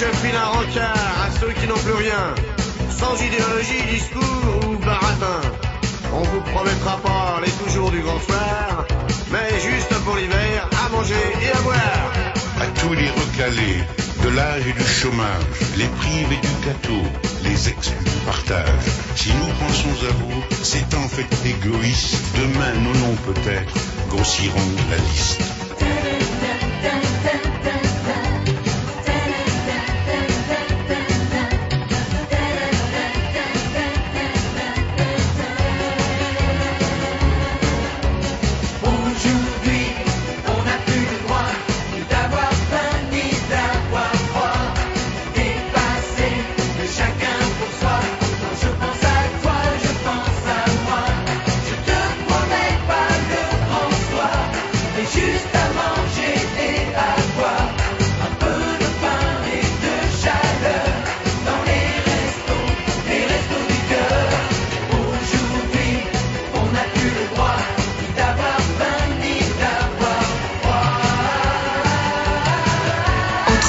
je file un rencard à ceux qui n'ont plus rien, sans idéologie, discours ou baratin. On vous promettra pas les toujours du grand soir, mais juste pour l'hiver, à manger et à boire. à tous les recalés de l'âge et du chômage, les privés du gâteau, les exclus du partage. Si nous pensons à vous, c'est en fait égoïste. Demain, nos noms peut-être grossiront la liste.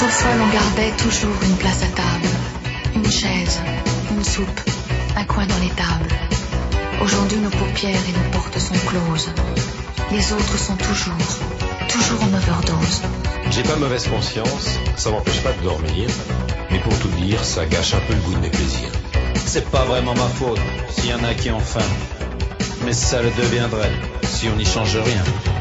Autrefois, l'on gardait toujours une place à table, une chaise, une soupe, un coin dans les tables. Aujourd'hui, nos paupières et nos portes sont closes. Les autres sont toujours, toujours en overdose. J'ai pas mauvaise conscience, ça m'empêche pas de dormir, mais pour tout dire, ça gâche un peu le goût de mes plaisirs. C'est pas vraiment ma faute s'il y en a qui ont faim. Mais ça le deviendrait si on n'y change rien.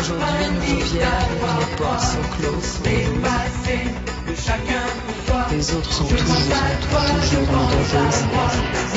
Aujourd'hui, et d'avoir nos portes sont closes. Les autres sont Je toujours, pense à toi, je toujours en moi.